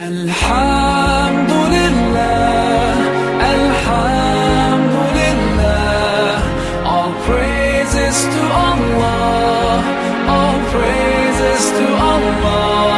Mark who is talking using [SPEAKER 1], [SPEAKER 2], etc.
[SPEAKER 1] الحمد لله الحمد لله all praises to Allah all praises to Allah.